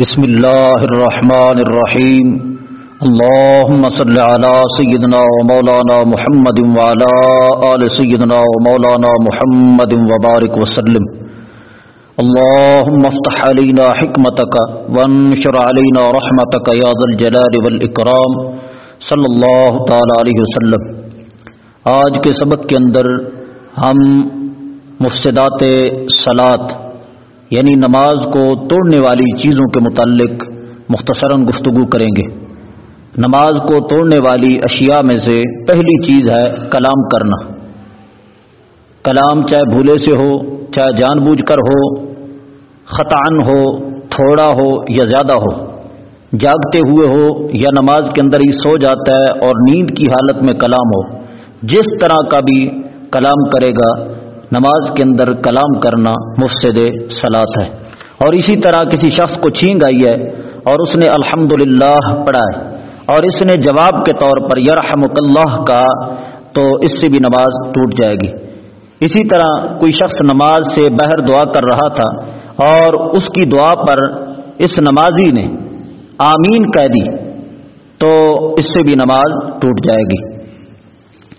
بسم الله الرحمن الرحيم اللهم صل على سيدنا ومولانا محمد وعلى آل سيدنا ومولانا محمد وبارك وسلم۔ اللهم افتح علينا حكمتك وانشر علينا رحمتك يا ذا الجلال والإكرام صلی اللہ تعالی علیہ وسلم۔ آج کے سبق کے اندر ہم مفسدات سلاد یعنی نماز کو توڑنے والی چیزوں کے متعلق مختصراً گفتگو کریں گے۔ نماز کو توڑنے والی اشیاء میں سے پہلی چیز ہے کلام کرنا۔ کلام چاہے بھولے سے ہو، چاہے جان بوجھ کر ہو، خطان ہو، تھوڑا ہو یا زیادہ ہو۔ جاگتے ہوئے ہو یا نماز کے اندر ہی سو جاتا ہے اور نیند کی حالت میں کلام ہو۔ جس طرح کا بھی کلام کرے گا نماز کے اندر کلام کرنا مفسد سلاد ہے۔ اور اسی طرح کسی شخص کو چھینگ آئی ہے اور اس نے الحمد پڑھا ہے اور اس نے جواب کے طور پر یرحم اللہ کا، تو اس سے بھی نماز ٹوٹ جائے گی۔ اسی طرح کوئی شخص نماز سے بہر دعا کر رہا تھا اور اس کی دعا پر اس نمازی نے آمین کہہ دی، تو اس سے بھی نماز ٹوٹ جائے گی۔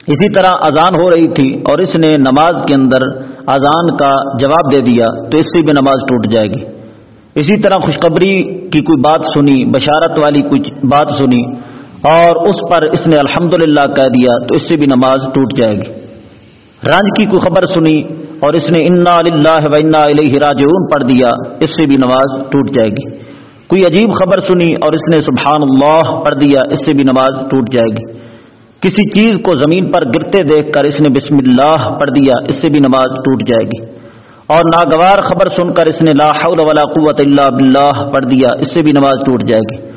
اسی طرح اذان ہو رہی تھی اور اس نے نماز کے اندر اذان کا جواب دے دیا تو اس سے بھی نماز ٹوٹ جائے گی۔ اسی طرح خوشخبری کی کوئی بات سنی، بشارت والی کچھ بات سنی اور اس پر اس نے الحمد کہہ دیا تو اس سے بھی نماز ٹوٹ جائے گی۔ رنج کی کوئی خبر سنی اور اس نے انا اللہ و انا علیہ راجعون پڑھ دیا، اس سے بھی نماز ٹوٹ جائے گی۔ کوئی عجیب خبر سنی اور اس نے سبحان اللہ پڑھ دیا، اس سے بھی نماز ٹوٹ جائے گی۔ کسی چیز کو زمین پر گرتے دیکھ کر اس نے بسم اللہ پڑھ دیا، اس سے بھی نماز ٹوٹ جائے گی۔ اور ناگوار خبر سن کر اس نے لا حول ولا قوت اللہ باللہ پڑھ دیا، اس سے بھی نماز ٹوٹ جائے گی۔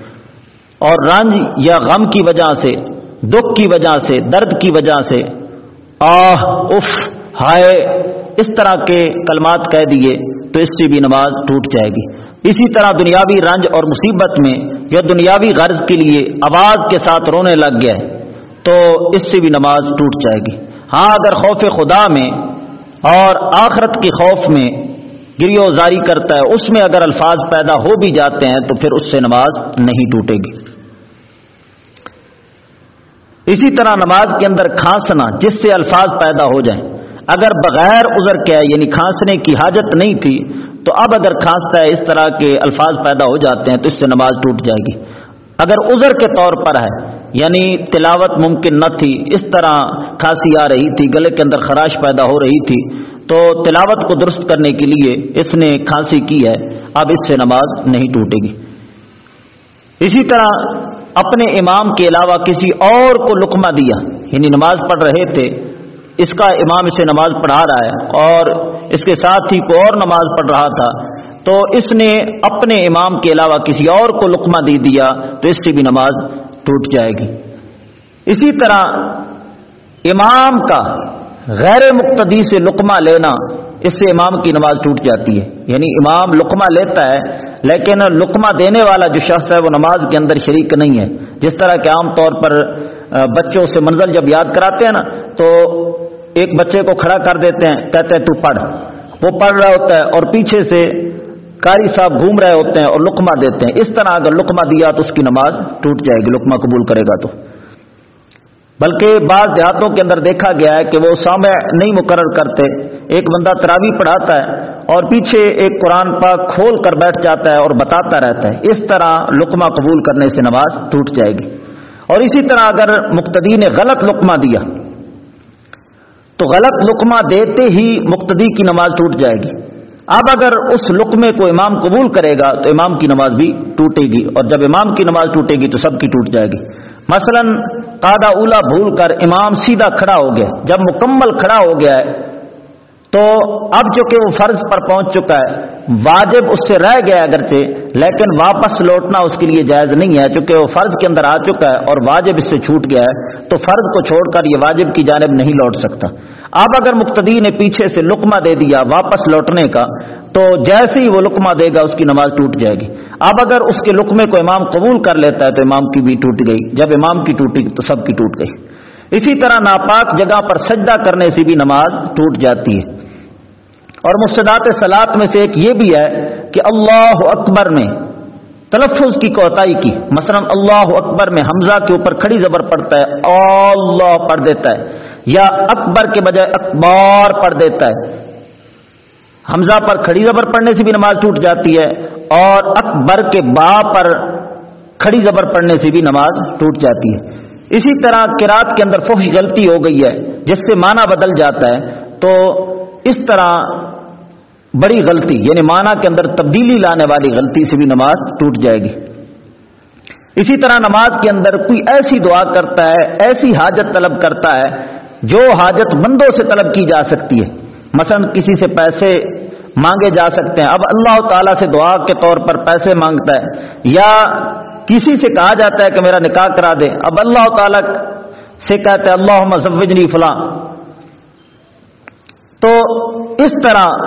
اور رنج یا غم کی وجہ سے، دکھ کی وجہ سے، درد کی وجہ سے، آہ، اف، ہائے، اس طرح کے کلمات کہہ دیے تو اس سے بھی نماز ٹوٹ جائے گی۔ اسی طرح دنیاوی رنج اور مصیبت میں یا دنیاوی غرض کے لیے آواز کے ساتھ رونے لگ گیا۔ ہے تو اس سے بھی نماز ٹوٹ جائے گی۔ ہاں اگر خوف خدا میں اور آخرت کی خوف میں گریو زاری کرتا ہے، اس میں اگر الفاظ پیدا ہو بھی جاتے ہیں تو پھر اس سے نماز نہیں ٹوٹے گی۔ اسی طرح نماز کے اندر کھانسنا، جس سے الفاظ پیدا ہو جائیں۔ اگر بغیر ازر کیا یعنی کھانسنے کی حاجت نہیں تھی، تو اب اگر کھانستا ہے، اس طرح کے الفاظ پیدا ہو جاتے ہیں تو اس سے نماز ٹوٹ جائے گی۔ اگر ازر کے طور پر ہے یعنی تلاوت ممکن نہ تھی، اس طرح کھانسی آ رہی تھی، گلے کے اندر خراش پیدا ہو رہی تھی۔ تو تلاوت کو درست کرنے کے لیے اس نے کھانسی کی ہے، اب اس سے نماز نہیں ٹوٹے گی۔ اسی طرح اپنے امام کے علاوہ کسی اور کو لقمہ دیا یعنی نماز پڑھ رہے تھے، اس کا امام اسے نماز پڑھا رہا ہے اور اس کے ساتھ ہی کوئی اور نماز پڑھ رہا تھا۔ تو اس نے اپنے امام کے علاوہ کسی اور کو لقمہ دے دیا، تو اس سے بھی نماز ٹوٹ جائے گی۔ اسی طرح امام کا غیر مقتدی سے لقمہ لینا، اس سے امام کی نماز ٹوٹ جاتی ہے۔ یعنی امام لقمہ لیتا ہے، لیکن لقمہ دینے والا جو شخص ہے، وہ نماز کے اندر شریک نہیں ہے۔ جس طرح کہ عام طور پر بچوں سے منزل جب یاد کراتے ہیں نا، تو ایک بچے کو کھڑا کر دیتے ہیں، کہتے ہیں، تو پڑھ۔ وہ پڑھ رہا ہوتا ہے اور پیچھے سے کاری صاحب گھوم رہے ہوتے ہیں اور لقمہ دیتے ہیں۔ اس طرح اگر لقمہ دیا تو اس کی نماز ٹوٹ جائے گی، لقمہ قبول کرے گا تو۔ بلکہ بعض دیہاتوں کے اندر دیکھا گیا ہے کہ وہ سامع نہیں مقرر کرتے۔ ایک بندہ تراوی پڑھاتا ہے اور پیچھے ایک قرآن پاک کھول کر بیٹھ جاتا ہے اور بتاتا رہتا ہے۔ اس طرح لقمہ قبول کرنے سے نماز ٹوٹ جائے گی۔ اور اسی طرح اگر مقتدی نے غلط لقمہ دیا، تو غلط لقمہ دیتے ہی مقتدی کی نماز ٹوٹ جائے گی۔ اب اگر اس لقمے کو امام قبول کرے گا تو امام کی نماز بھی ٹوٹے گی اور جب امام کی نماز ٹوٹے گی تو سب کی ٹوٹ جائے گی۔ مثلا قادہ اولا بھول کر امام سیدھا کھڑا ہو گیا، جب مکمل کھڑا ہو گیا ہے، تو اب چونکہ وہ فرض پر پہنچ چکا ہے، واجب اس سے رہ گیا اگرچہ، لیکن واپس لوٹنا اس کے لیے جائز نہیں ہے، چونکہ وہ فرض کے اندر آ چکا ہے اور واجب اس سے چھوٹ گیا ہے، تو فرض کو چھوڑ کر یہ واجب کی جانب نہیں لوٹ سکتا۔ اب اگر مقتدی نے پیچھے سے لقمہ دے دیا واپس لوٹنے کا، تو جیسے ہی وہ لقمہ دے گا، اس کی نماز ٹوٹ جائے گی۔ اب اگر اس کے لقمے کو امام قبول کر لیتا ہے، تو امام کی بھی ٹوٹ گئی۔ جب امام کی ٹوٹی، تو سب کی ٹوٹ گئی۔ اسی طرح ناپاک جگہ پر سجدہ کرنے سے بھی نماز ٹوٹ جاتی ہے۔ اور مستدات سلاد میں سے ایک یہ بھی ہے کہ اللہ اکبر میں تلفظ کی کوتاہی کی۔ مثلا اللہ اکبر میں حمزہ کے اوپر کھڑی زبر پڑتا ہے، اللہ پڑھ دیتا ہے۔ یا اکبر کے بجائے اکبار پڑھ دیتا ہے۔ حمزہ پر کھڑی زبر پڑھنے سے بھی نماز ٹوٹ جاتی ہے اور اکبر کے با پر کھڑی زبر پڑھنے سے بھی نماز ٹوٹ جاتی ہے۔ اسی طرح کراط کے اندر فوہی غلطی ہو گئی ہے، جس سے معنی بدل جاتا ہے، تو اس طرح بڑی غلطی یعنی معنی کے اندر تبدیلی لانے والی غلطی سے بھی نماز ٹوٹ جائے گی۔ اسی طرح نماز کے اندر کوئی ایسی دعا کرتا ہے، ایسی حاجت طلب کرتا ہے جو حاجت مندوں سے طلب کی جا سکتی ہے۔ مثلا کسی سے پیسے مانگے جا سکتے ہیں۔ اب اللہ تعالی سے دعا کے طور پر پیسے مانگتا ہے۔ یا کسی سے کہا جاتا ہے کہ میرا نکاح کرا دے۔ اب اللہ تعالی سے کہتے ہیں اللہ مزوجنی فلاں تو اس طرح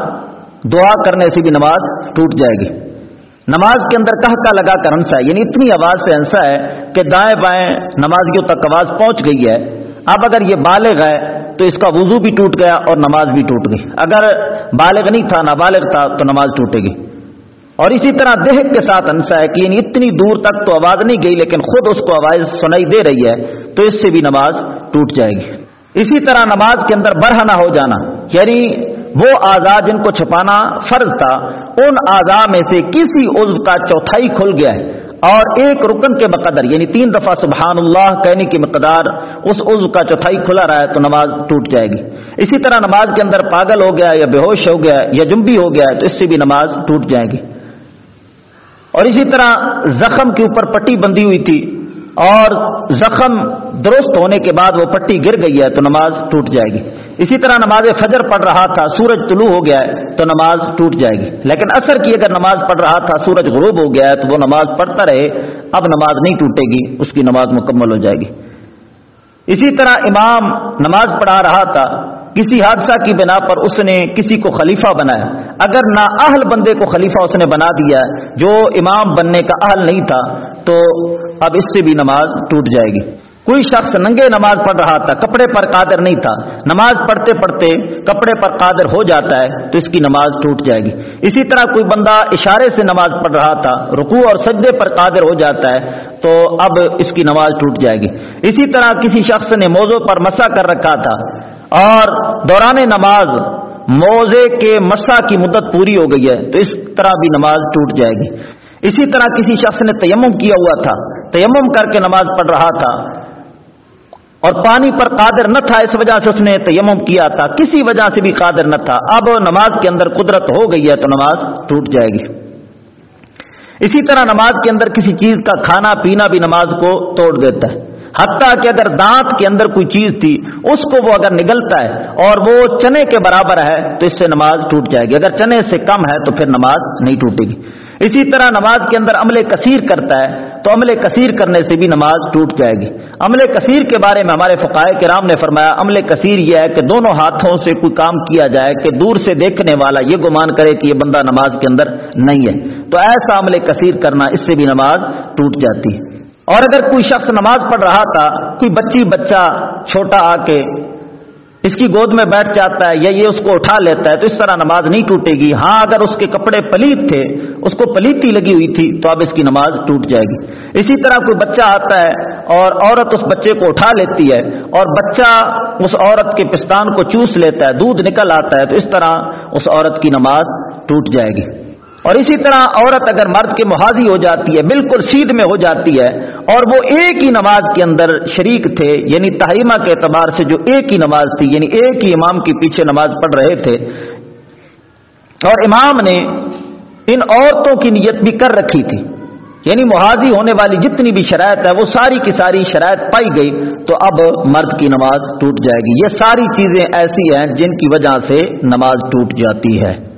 دعا کرنے سے بھی نماز ٹوٹ جائے گی۔ نماز کے اندر کہ کا لگا کر ہنسا ہے۔ یعنی اتنی آواز سے ہنسا ہے کہ دائیں بائیں نمازیوں تک آواز پہنچ گئی ہے۔ اب اگر یہ بالغ ہے تو اس کا وضو بھی ٹوٹ گیا اور نماز بھی ٹوٹ گئی۔ اگر بالغ نہیں تھا، نابالغ تھا، تو نماز ٹوٹے گی۔ اور اسی طرح دہک کے ساتھ ہنسا ہے کہ یعنی اتنی دور تک تو آواز نہیں گئی، لیکن خود اس کو آواز سنائی دے رہی ہے تو اس سے بھی نماز ٹوٹ جائے گی۔ اسی طرح نماز کے اندر برہنا ہو جانا یعنی وہ آزاد جن کو چھپانا فرض تھا، ان آزاد میں سے کسی عزو کا چوتھائی کھل گیا ہے۔ اور ایک رکن کے بقدر یعنی تین دفعہ سبحان اللہ کہنے کی مقدار، اس عزو کا چوتھائی کھلا رہا ہے تو نماز ٹوٹ جائے گی۔ اسی طرح نماز کے اندر پاگل ہو گیا یا بے ہوش ہو گیا یا جمبی ہو گیا تو اس سے بھی نماز ٹوٹ جائے گی۔ اور اسی طرح زخم کے اوپر پٹی بندھی ہوئی تھی اور زخم درست ہونے کے بعد وہ پٹی گر گئی ہے تو نماز ٹوٹ جائے گی۔ اسی طرح نماز فجر پڑھ رہا تھا، سورج طلوع ہو گیا ہے، تو نماز ٹوٹ جائے گی۔ لیکن اثر کی اگر نماز پڑھ رہا تھا، سورج غروب ہو گیا ہے، تو وہ نماز پڑھتا رہے، اب نماز نہیں ٹوٹے گی، اس کی نماز مکمل ہو جائے گی۔ اسی طرح امام نماز پڑھا رہا تھا، کسی حادثہ کی بنا پر اس نے کسی کو خلیفہ بنایا۔ اگر نا اہل بندے کو خلیفہ اس نے بنا دیا، جو امام بننے کا اہل نہیں تھا، تو اب اس سے بھی نماز ٹوٹ جائے گی۔ کوئی شخص ننگے نماز پڑھ رہا تھا، کپڑے پر قادر نہیں تھا۔ نماز پڑھتے پڑھتے کپڑے پر قادر ہو جاتا ہے تو اس کی نماز ٹوٹ جائے گی۔ اسی طرح کوئی بندہ اشارے سے نماز پڑھ رہا تھا، رکوع اور سجدے پر قادر ہو جاتا ہے تو اب اس کی نماز ٹوٹ جائے گی۔ اسی طرح کسی شخص نے موزوں پر مسا کر رکھا تھا اور دوران نماز موزے کے مسا کی مدت پوری ہو گئی ہے تو اس طرح بھی نماز ٹوٹ جائے گی۔ اسی طرح کسی شخص نے تیمم کیا ہوا تھا، تیمم کر کے نماز پڑھ رہا تھا اور پانی پر قادر نہ تھا، اس وجہ سے اس نے تیمم کیا تھا۔ کسی وجہ سے بھی قادر نہ تھا۔ اب نماز کے اندر قدرت ہو گئی ہے تو نماز ٹوٹ جائے گی۔ اسی طرح نماز کے اندر کسی چیز کا کھانا پینا بھی نماز کو توڑ دیتا ہے۔ حتیٰ کہ اگر دانت کے اندر کوئی چیز تھی، اس کو وہ اگر نگلتا ہے اور وہ چنے کے برابر ہے، تو اس سے نماز ٹوٹ جائے گی۔ اگر چنے سے کم ہے، تو پھر نماز نہیں ٹوٹے گی۔ اسی طرح نماز کے اندر عمل کثیر کرتا ہے، تو عمل کثیر کرنے سے بھی نماز ٹوٹ جائے گی۔ عمل کثیر کے بارے میں ہمارے فقائے کرام نے فرمایا، عمل کثیر یہ ہے کہ دونوں ہاتھوں سے کوئی کام کیا جائے کہ دور سے دیکھنے والا یہ گمان کرے کہ یہ بندہ نماز کے اندر نہیں ہے۔ تو ایسا عمل کثیر کرنا، اس سے بھی نماز ٹوٹ جاتی۔ ہے اور اگر کوئی شخص نماز پڑھ رہا تھا، کوئی بچی، بچہ، چھوٹا آ کے اس کی گود میں بیٹھ جاتا ہے یا یہ اس کو اٹھا لیتا ہے تو اس طرح نماز نہیں ٹوٹے گی۔ ہاں اگر اس کے کپڑے پلیت تھے، اس کو پلیتی لگی ہوئی تھی، تو اب اس کی نماز ٹوٹ جائے گی۔ اسی طرح کوئی بچہ آتا ہے اور عورت اس بچے کو اٹھا لیتی ہے اور بچہ اس عورت کے پستان کو چوس لیتا ہے، دودھ نکل آتا ہے، تو اس طرح اس عورت کی نماز ٹوٹ جائے گی۔ اور اسی طرح عورت اگر مرد کے محاذی ہو جاتی ہے، بالکل سیدھ میں ہو جاتی ہے، اور وہ ایک ہی نماز کے اندر شریک تھے یعنی تحریمہ کے اعتبار سے جو ایک ہی نماز تھی یعنی ایک ہی امام کے پیچھے نماز پڑھ رہے تھے۔ اور امام نے ان عورتوں کی نیت بھی کر رکھی تھی۔ یعنی محاذی ہونے والی جتنی بھی شرائط ہے، وہ ساری کی ساری شرائط پائی گئی، تو اب مرد کی نماز ٹوٹ جائے گی۔ یہ ساری چیزیں ایسی ہیں جن کی وجہ سے نماز ٹوٹ جاتی ہے۔